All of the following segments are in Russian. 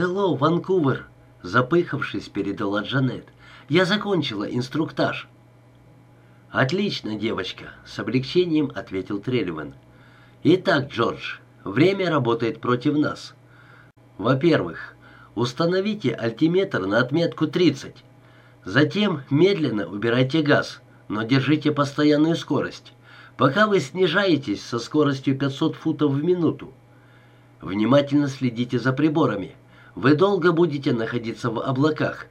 «Хеллоу, Ванкувер!» — запыхавшись, передала Джанет. «Я закончила инструктаж». «Отлично, девочка», — с облегчением ответил Трельван. «Итак, Джордж, время работает против нас. Во-первых, установите альтиметр на отметку 30. Затем медленно убирайте газ, но держите постоянную скорость, пока вы снижаетесь со скоростью 500 футов в минуту. Внимательно следите за приборами. Вы долго будете находиться в облаках.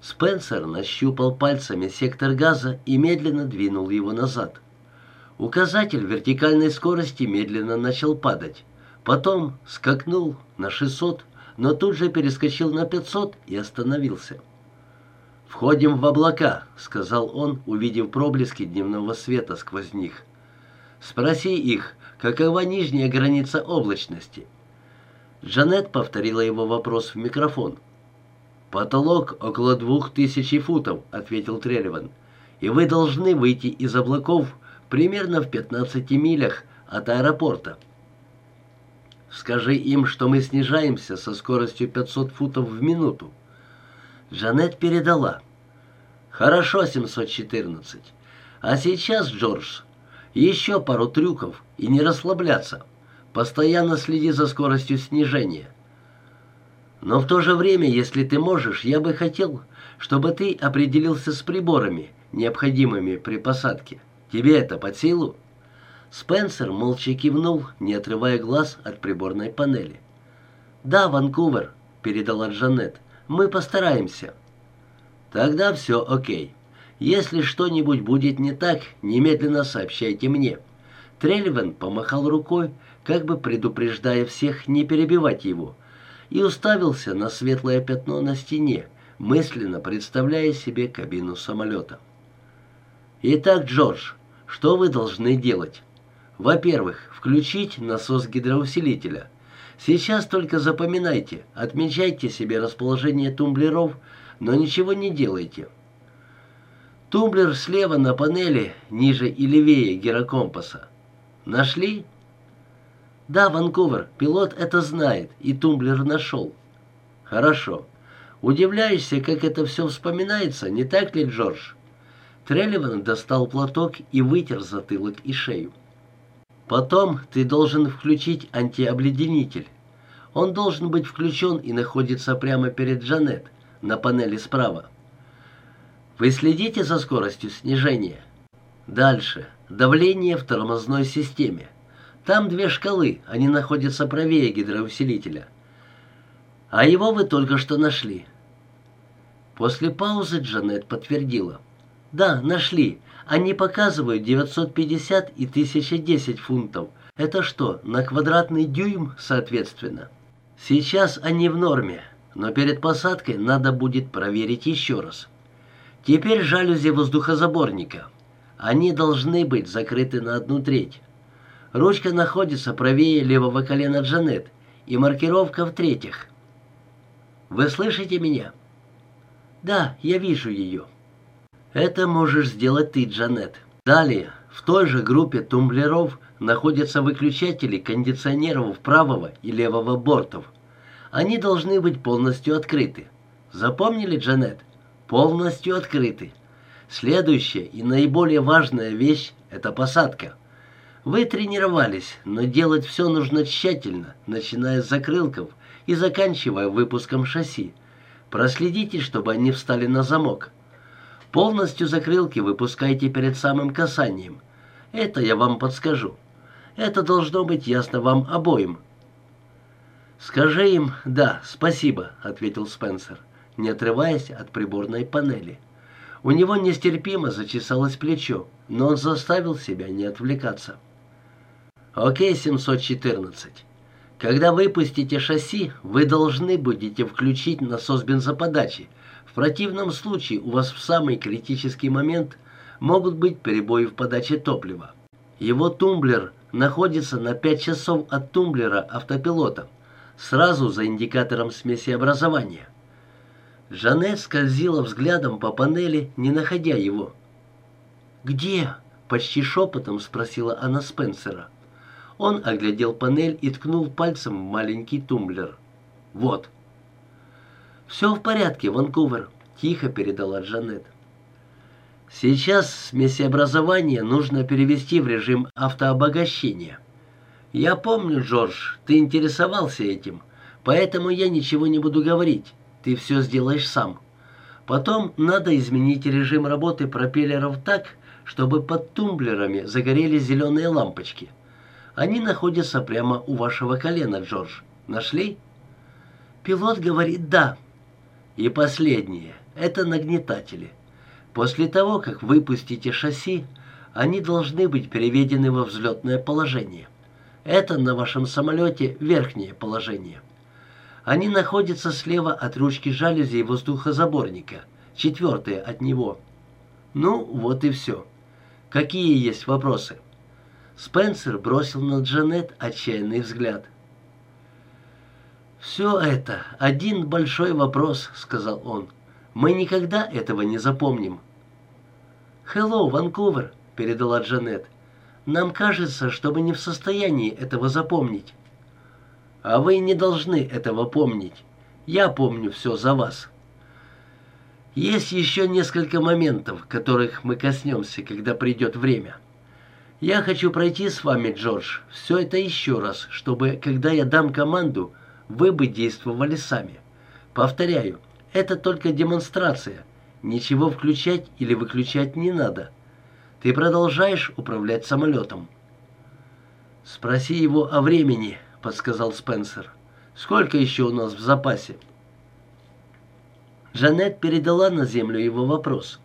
Спенсер нащупал пальцами сектор газа и медленно двинул его назад. Указатель вертикальной скорости медленно начал падать. Потом скакнул на 600, но тут же перескочил на 500 и остановился. «Входим в облака», — сказал он, увидев проблески дневного света сквозь них. «Спроси их, какова нижняя граница облачности?» Джанет повторила его вопрос в микрофон. «Потолок около двух тысяч футов», — ответил Трельван. «И вы должны выйти из облаков примерно в 15 милях от аэропорта». «Скажи им, что мы снижаемся со скоростью 500 футов в минуту». Джанет передала. «Хорошо, 714. А сейчас, Джордж, еще пару трюков и не расслабляться. Постоянно следи за скоростью снижения. Но в то же время, если ты можешь, я бы хотел, чтобы ты определился с приборами, необходимыми при посадке. Тебе это под силу?» Спенсер молча кивнул, не отрывая глаз от приборной панели. «Да, Ванкувер», — передала Джанет, — «мы постараемся». «Тогда все окей. Если что-нибудь будет не так, немедленно сообщайте мне». Трельвен помахал рукой, как бы предупреждая всех не перебивать его, и уставился на светлое пятно на стене, мысленно представляя себе кабину самолета. «Итак, Джордж, что вы должны делать?» «Во-первых, включить насос гидроусилителя. Сейчас только запоминайте, отмечайте себе расположение тумблеров, но ничего не делайте. Тумблер слева на панели, ниже и левее гирокомпаса. Нашли? Да, Ванкувер, пилот это знает, и тумблер нашел. Хорошо. Удивляешься, как это все вспоминается, не так ли, Джордж? Трелливан достал платок и вытер затылок и шею. Потом ты должен включить антиобледенитель. Он должен быть включен и находится прямо перед Джанет, на панели справа. Вы следите за скоростью снижения? Дальше. Давление в тормозной системе. Там две шкалы, они находятся правее гидроусилителя. А его вы только что нашли. После паузы Джанет подтвердила. Да, нашли. Они показывают 950 и 1010 фунтов. Это что, на квадратный дюйм, соответственно? Сейчас они в норме, но перед посадкой надо будет проверить еще раз. Теперь жалюзи воздухозаборника. Они должны быть закрыты на одну треть. Ручка находится правее левого колена Джанет, и маркировка в-третьих. Вы слышите меня? Да, я вижу ее. Это можешь сделать ты, Джанет. Далее, в той же группе тумблеров находятся выключатели кондиционеров правого и левого бортов. Они должны быть полностью открыты. Запомнили, Джанет? полностью открыты. Следующая и наиболее важная вещь – это посадка. Вы тренировались, но делать все нужно тщательно, начиная с закрылков и заканчивая выпуском шасси. Проследите, чтобы они встали на замок. Полностью закрылки выпускайте перед самым касанием. Это я вам подскажу. Это должно быть ясно вам обоим. «Скажи им «да, спасибо», — ответил Спенсер не отрываясь от приборной панели. У него нестерпимо зачесалось плечо, но он заставил себя не отвлекаться. «Окей, 714. Когда выпустите шасси, вы должны будете включить насос бензоподачи. В противном случае у вас в самый критический момент могут быть перебои в подаче топлива. Его тумблер находится на 5 часов от тумблера автопилота, сразу за индикатором смеси образования. Жанет скользила взглядом по панели, не находя его. «Где?» — почти шепотом спросила она Спенсера. Он оглядел панель и ткнул пальцем в маленький тумблер. «Вот». «Все в порядке, Ванкувер», — тихо передала Джанет. «Сейчас смесеобразование нужно перевести в режим автообогащения. Я помню, Джордж, ты интересовался этим, поэтому я ничего не буду говорить. Ты все сделаешь сам. Потом надо изменить режим работы пропеллеров так, чтобы под тумблерами загорелись зеленые лампочки. Они находятся прямо у вашего колена, Джордж. Нашли?» Пилот говорит «да». И последнее. Это нагнетатели. После того, как выпустите шасси, они должны быть переведены во взлетное положение. Это на вашем самолете верхнее положение. Они находятся слева от ручки жалюзи воздухозаборника, четвертое от него. Ну, вот и все. Какие есть вопросы? Спенсер бросил на Джанет отчаянный взгляд. «Все это один большой вопрос», — сказал он. «Мы никогда этого не запомним». «Хеллоу, Ванкувер», — передала Джанет. «Нам кажется, что мы не в состоянии этого запомнить». «А вы не должны этого помнить. Я помню все за вас». «Есть еще несколько моментов, которых мы коснемся, когда придет время». Я хочу пройти с вами, Джордж, все это еще раз, чтобы, когда я дам команду, вы бы действовали сами. Повторяю, это только демонстрация. Ничего включать или выключать не надо. Ты продолжаешь управлять самолетом. «Спроси его о времени», — подсказал Спенсер. «Сколько еще у нас в запасе?» Жанет передала на землю его вопрос.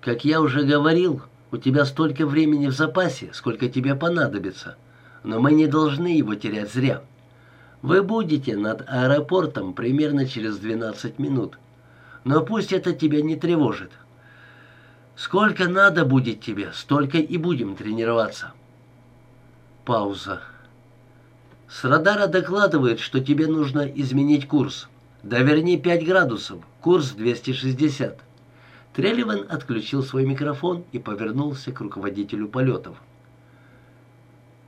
«Как я уже говорил, у тебя столько времени в запасе, сколько тебе понадобится, но мы не должны его терять зря. Вы будете над аэропортом примерно через 12 минут, но пусть это тебя не тревожит. Сколько надо будет тебе, столько и будем тренироваться. Пауза. С радара докладывают, что тебе нужно изменить курс. Да верни 5 градусов, курс 260. Трелливан отключил свой микрофон и повернулся к руководителю полетов.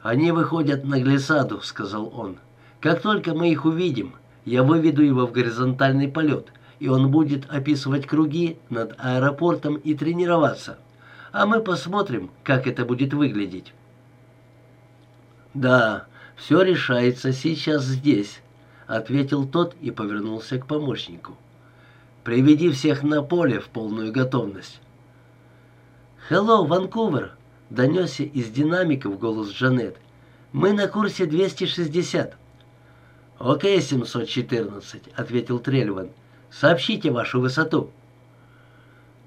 «Они выходят на глиссаду», — сказал он. «Как только мы их увидим, я выведу его в горизонтальный полет, и он будет описывать круги над аэропортом и тренироваться. А мы посмотрим, как это будет выглядеть». «Да, все решается сейчас здесь», — ответил тот и повернулся к помощнику. Приведи всех на поле в полную готовность. «Хелло, Ванкувер!» — донесся из динамиков голос Джанет. «Мы на курсе 260». «Окей, 714», — ответил Трельван. «Сообщите вашу высоту».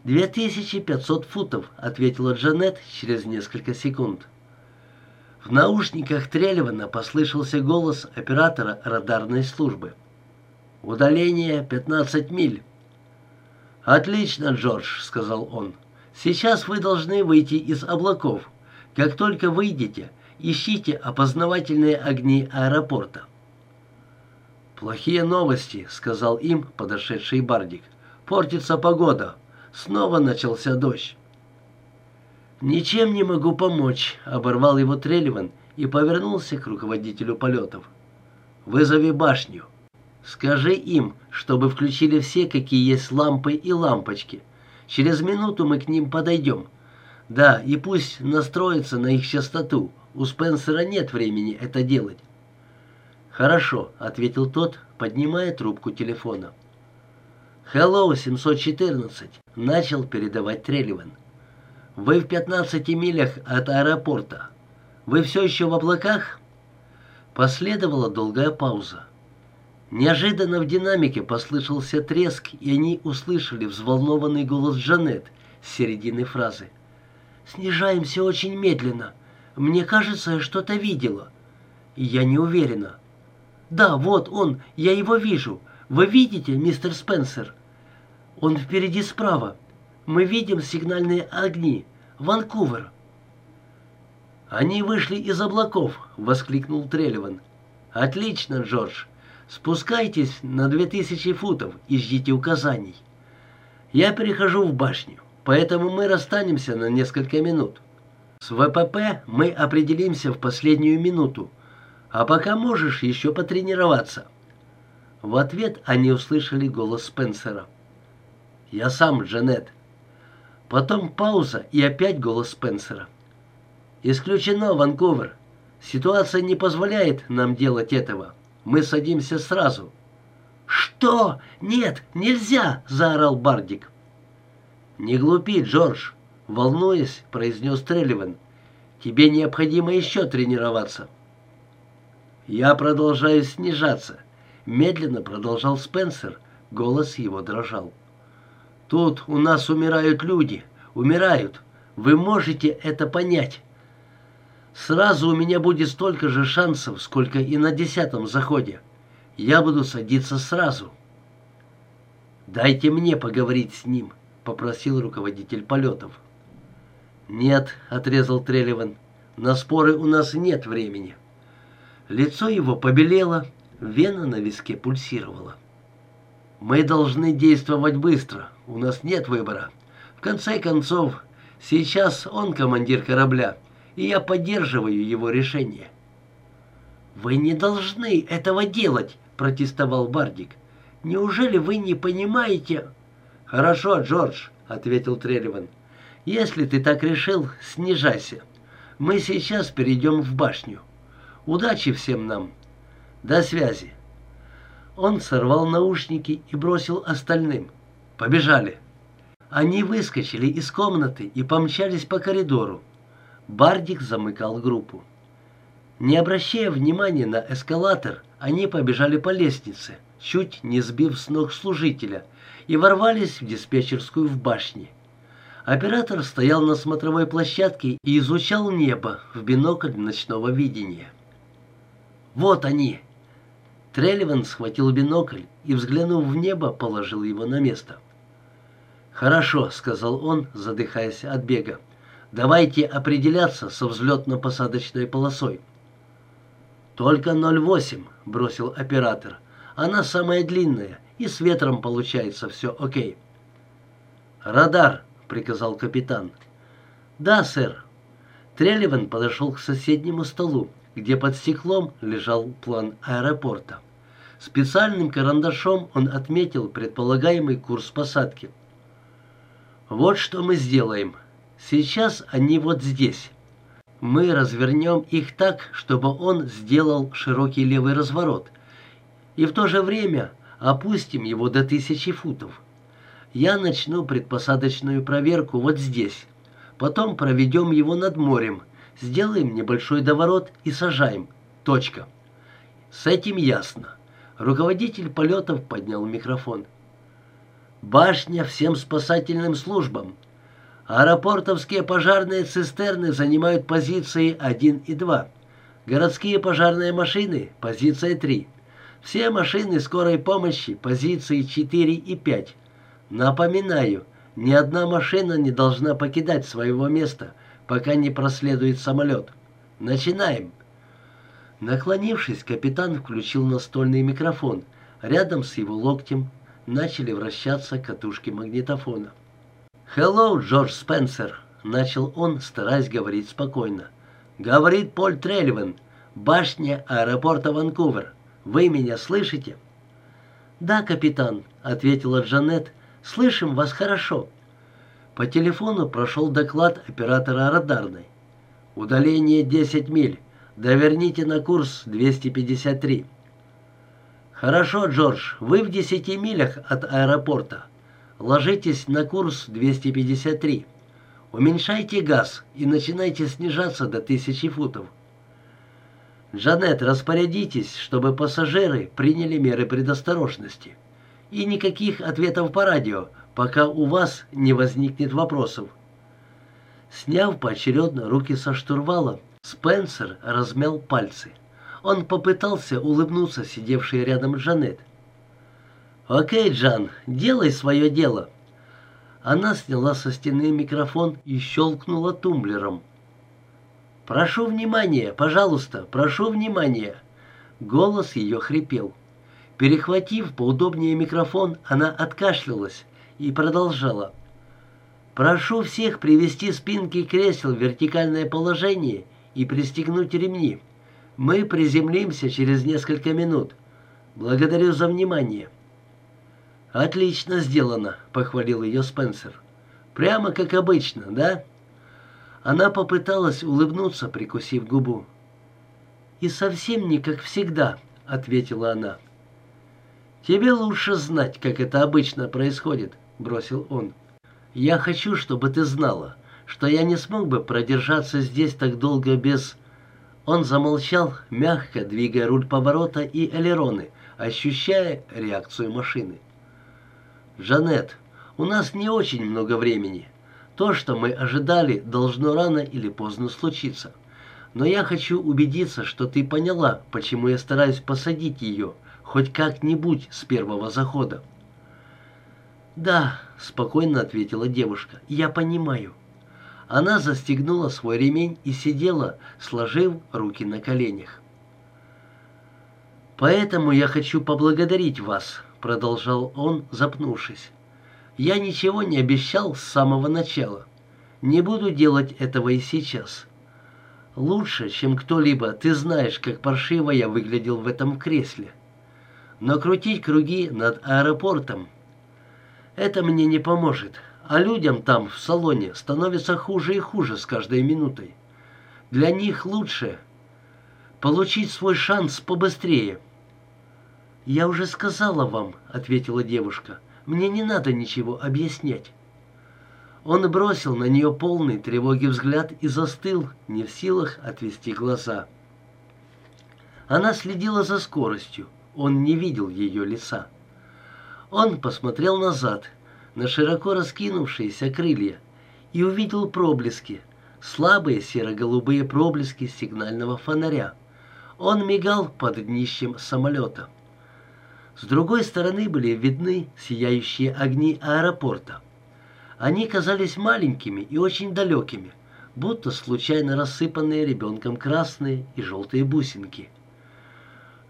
«2500 футов», — ответила Джанет через несколько секунд. В наушниках Трельвана послышался голос оператора радарной службы. «Удаление 15 миль». «Отлично, Джордж», — сказал он. «Сейчас вы должны выйти из облаков. Как только выйдете, ищите опознавательные огни аэропорта». «Плохие новости», — сказал им подошедший Бардик. «Портится погода. Снова начался дождь». «Ничем не могу помочь», — оборвал его Трелеван и повернулся к руководителю полетов. «Вызови башню». Скажи им, чтобы включили все, какие есть лампы и лампочки. Через минуту мы к ним подойдем. Да, и пусть настроятся на их частоту. У Спенсера нет времени это делать. «Хорошо», — ответил тот, поднимая трубку телефона. «Hello, 714», — начал передавать Трелливан. «Вы в 15 милях от аэропорта. Вы все еще в облаках?» Последовала долгая пауза. Неожиданно в динамике послышался треск, и они услышали взволнованный голос Джанет с середины фразы. «Снижаемся очень медленно. Мне кажется, я что-то видела. я не уверена». «Да, вот он, я его вижу. Вы видите, мистер Спенсер?» «Он впереди справа. Мы видим сигнальные огни. Ванкувер». «Они вышли из облаков!» — воскликнул Трелливан. «Отлично, Джордж. Спускайтесь на две тысячи футов и ждите указаний. Я перехожу в башню, поэтому мы расстанемся на несколько минут. С ВПП мы определимся в последнюю минуту, а пока можешь еще потренироваться. В ответ они услышали голос Спенсера. «Я сам, Джанет». Потом пауза и опять голос Спенсера. «Исключено, Ванкувер. Ситуация не позволяет нам делать этого. Мы садимся сразу». «Что? Нет, нельзя!» — заорал Бардик. «Не глупи, Джордж!» — волнуясь, произнес Трелливан. «Тебе необходимо еще тренироваться». «Я продолжаю снижаться», — медленно продолжал Спенсер. Голос его дрожал. «Тут у нас умирают люди. Умирают. Вы можете это понять. Сразу у меня будет столько же шансов, сколько и на десятом заходе. Я буду садиться сразу». «Дайте мне поговорить с ним», — попросил руководитель полетов. «Нет», — отрезал Трелеван, — «на споры у нас нет времени». Лицо его побелело, вена на виске пульсировала. «Мы должны действовать быстро, у нас нет выбора. В конце концов, сейчас он командир корабля, и я поддерживаю его решение». «Вы не должны этого делать», — протестовал Бардик. «Неужели вы не понимаете...» «Хорошо, Джордж», — ответил Трелеван. «Если ты так решил, снижайся. Мы сейчас перейдем в башню. Удачи всем нам. До связи». Он сорвал наушники и бросил остальным. «Побежали». Они выскочили из комнаты и помчались по коридору. Бардик замыкал группу. Не обращая внимания на эскалатор, они побежали по лестнице, чуть не сбив с ног служителя, и ворвались в диспетчерскую в башне. Оператор стоял на смотровой площадке и изучал небо в бинокль ночного видения. «Вот они!» Трелливан схватил бинокль и, взглянув в небо, положил его на место. «Хорошо», — сказал он, задыхаясь от бега. «Давайте определяться со взлетно-посадочной полосой». «Только 0,8», — бросил оператор. «Она самая длинная, и с ветром получается все окей». «Радар», — приказал капитан. «Да, сэр». Трелливан подошел к соседнему столу, где под стеклом лежал план аэропорта. Специальным карандашом он отметил предполагаемый курс посадки. «Вот что мы сделаем. Сейчас они вот здесь. Мы развернем их так, чтобы он сделал широкий левый разворот, и в то же время опустим его до тысячи футов. Я начну предпосадочную проверку вот здесь. Потом проведем его над морем, сделаем небольшой доворот и сажаем. Точка. С этим ясно. Руководитель полетов поднял микрофон. «Башня всем спасательным службам. Аэропортовские пожарные цистерны занимают позиции 1 и 2. Городские пожарные машины – позиция 3. Все машины скорой помощи – позиции 4 и 5. Напоминаю, ни одна машина не должна покидать своего места, пока не проследует самолет. Начинаем. Наклонившись, капитан включил настольный микрофон. Рядом с его локтем начали вращаться катушки магнитофона. «Хеллоу, Джордж Спенсер», — начал он, стараясь говорить спокойно. «Говорит Поль Трельвен, башня аэропорта Ванкувер. Вы меня слышите?» «Да, капитан», — ответила Джанет. «Слышим вас хорошо». По телефону прошел доклад оператора радарной. «Удаление 10 миль. Доверните на курс 253». «Хорошо, Джордж, вы в 10 милях от аэропорта. Ложитесь на курс 253. Уменьшайте газ и начинайте снижаться до тысячи футов. Джанет, распорядитесь, чтобы пассажиры приняли меры предосторожности. И никаких ответов по радио, пока у вас не возникнет вопросов. Сняв поочередно руки со штурвала, Спенсер размял пальцы. Он попытался улыбнуться сидевшей рядом Джанет. «Окей, Джан, делай свое дело». Она сняла со стены микрофон и щелкнула тумблером. «Прошу внимания, пожалуйста, прошу внимания!» Голос ее хрипел. Перехватив поудобнее микрофон, она откашлялась и продолжала. «Прошу всех привести спинки кресел в вертикальное положение и пристегнуть ремни. Мы приземлимся через несколько минут. Благодарю за внимание». «Отлично сделано», — похвалил ее Спенсер. «Прямо как обычно, да?» Она попыталась улыбнуться, прикусив губу. «И совсем не как всегда», — ответила она. «Тебе лучше знать, как это обычно происходит», — бросил он. «Я хочу, чтобы ты знала, что я не смог бы продержаться здесь так долго без...» Он замолчал, мягко двигая руль поворота и элероны, ощущая реакцию машины. «Жанет, у нас не очень много времени. То, что мы ожидали, должно рано или поздно случиться. Но я хочу убедиться, что ты поняла, почему я стараюсь посадить ее, хоть как-нибудь с первого захода». «Да», — спокойно ответила девушка, — «я понимаю». Она застегнула свой ремень и сидела, сложив руки на коленях. «Поэтому я хочу поблагодарить вас», — продолжал он, запнувшись. «Я ничего не обещал с самого начала. Не буду делать этого и сейчас. Лучше, чем кто-либо, ты знаешь, как паршиво я выглядел в этом кресле. Но крутить круги над аэропортом — это мне не поможет, а людям там, в салоне, становится хуже и хуже с каждой минутой. Для них лучше получить свой шанс побыстрее. «Я уже сказала вам», — ответила девушка, — «мне не надо ничего объяснять». Он бросил на нее полный тревоги взгляд и застыл, не в силах отвести глаза. Она следила за скоростью, он не видел ее лица. Он посмотрел назад, на широко раскинувшиеся крылья и увидел проблески, слабые серо-голубые проблески сигнального фонаря. Он мигал под днищем самолета. С другой стороны были видны сияющие огни аэропорта. Они казались маленькими и очень далекими, будто случайно рассыпанные ребенком красные и желтые бусинки.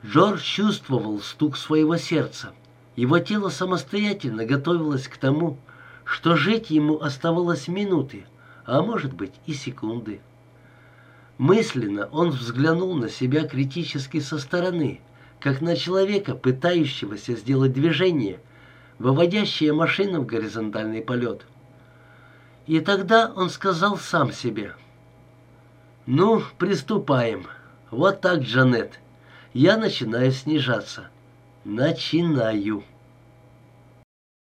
Джордж чувствовал стук своего сердца, его тело самостоятельно готовилось к тому, что жить ему оставалось минуты, а может быть и секунды. Мысленно он взглянул на себя критически со стороны, как на человека, пытающегося сделать движение, выводящее машину в горизонтальный полет. И тогда он сказал сам себе, «Ну, приступаем. Вот так, Джанет. Я начинаю снижаться. Начинаю».